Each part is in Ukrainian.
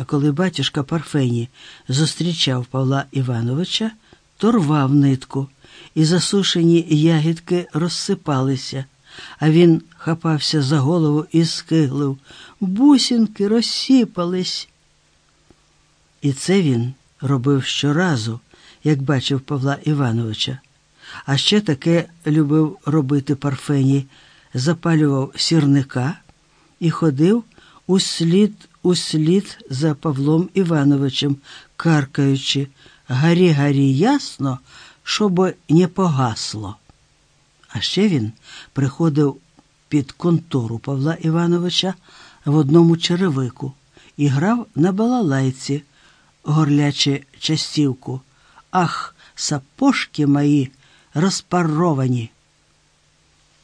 А коли батюшка Парфені зустрічав Павла Івановича, то рвав нитку, і засушені ягідки розсипалися, а він хапався за голову і скиглив. Бусінки розсіпались. І це він робив щоразу, як бачив Павла Івановича. А ще таке любив робити Парфені, запалював сірника і ходив услід услід за Павлом Івановичем, каркаючи Гарі, гарі, ясно, щоб не погасло. А ще він приходив під контору Павла Івановича в одному черевику і грав на балалайці, горлячи частівку. Ах, сапожки мої розпаровані.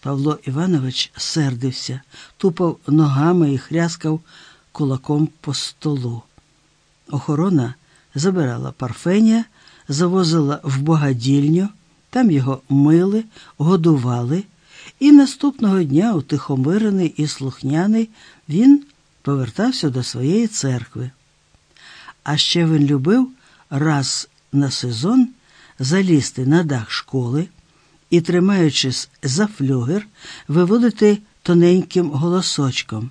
Павло Іванович сердився, тупав ногами і хряскав кулаком по столу. Охорона забирала парфенія, завозила в богадільню, там його мили, годували, і наступного дня, утихомирений і слухняний, він повертався до своєї церкви. А ще він любив раз на сезон залізти на дах школи і, тримаючись за флюгер, виводити тоненьким голосочком.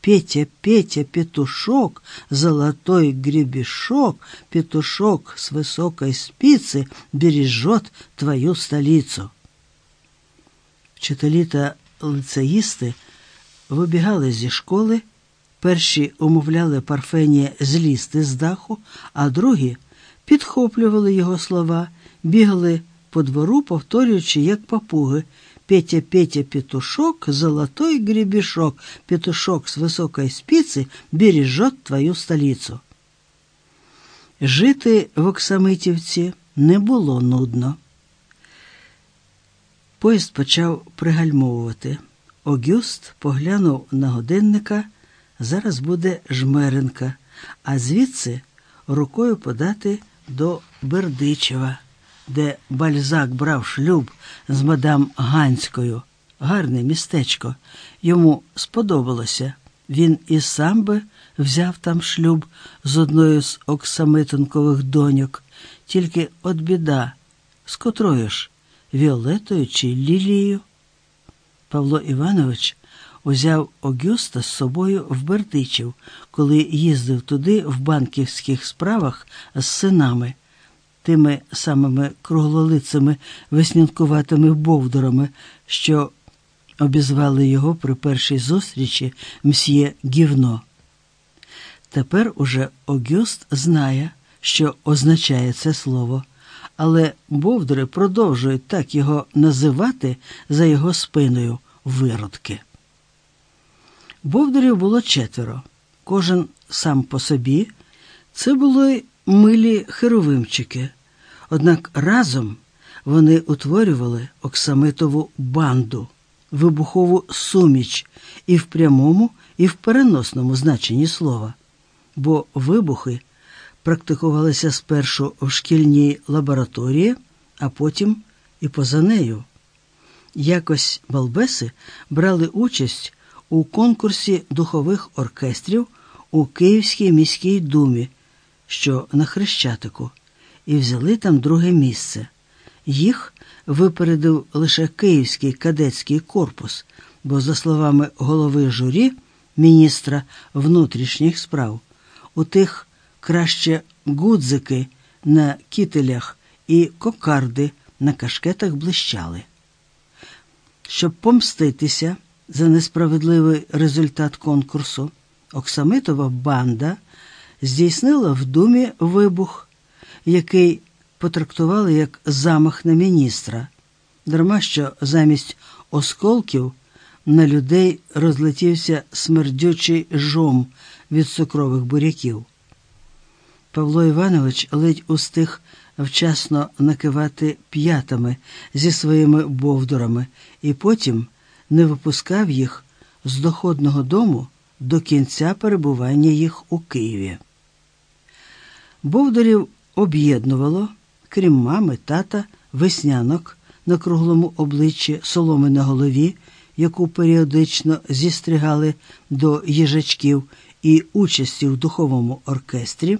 Петя, Петя, петушок, золотой гребешок, петушок с высокой спицы бережет твою столицю. Вчителі та лицеїсти вибігали зі школи, перші умовляли Парфенія злізти з даху, а другі підхоплювали його слова, бігали по двору, повторюючи, як папуги. Петя, Петя, петушок, золотой гребешок, петушок с высокой спицы бережет твою столицю. Жити в Оксамитівці не було нудно. Поїзд почав пригальмовувати. Огюст поглянув на годинника. Зараз буде жмеренка, а звідси рукою подати до Бердичева де Бальзак брав шлюб з мадам Ганською. Гарне містечко. Йому сподобалося. Він і сам би взяв там шлюб з одною з оксамитонкових доньок, тільки от біда, з котрою ж Віолетою чи Лілією. Павло Іванович узяв Огюста з собою в Бердичів, коли їздив туди в банківських справах з синами тими самими круглолицими веснянкуватими бовдурами, що обізвали його при першій зустрічі мсьє Гівно. Тепер уже Огюст знає, що означає це слово, але бовдури продовжують так його називати за його спиною виродки. Бовдурів було четверо, кожен сам по собі. Це були милі херовимчики, однак разом вони утворювали оксамитову банду, вибухову суміч і в прямому, і в переносному значенні слова, бо вибухи практикувалися спершу в шкільній лабораторії, а потім і поза нею. Якось балбеси брали участь у конкурсі духових оркестрів у Київській міській думі що на Хрещатику, і взяли там друге місце. Їх випередив лише Київський кадетський корпус, бо, за словами голови журі, міністра внутрішніх справ, у тих краще гудзики на кітелях і кокарди на кашкетах блищали. Щоб помститися за несправедливий результат конкурсу, Оксамитова банда здійснила в думі вибух, який потрактували як замах на міністра, дарма що замість осколків на людей розлетівся смердючий жом від цукрових буряків. Павло Іванович ледь устиг вчасно накивати п'ятами зі своїми бовдурами і потім не випускав їх з доходного дому до кінця перебування їх у Києві. Бовдарів об'єднувало, крім мами, тата, веснянок на круглому обличчі соломи на голові, яку періодично зістригали до їжачків, і участі в духовому оркестрі.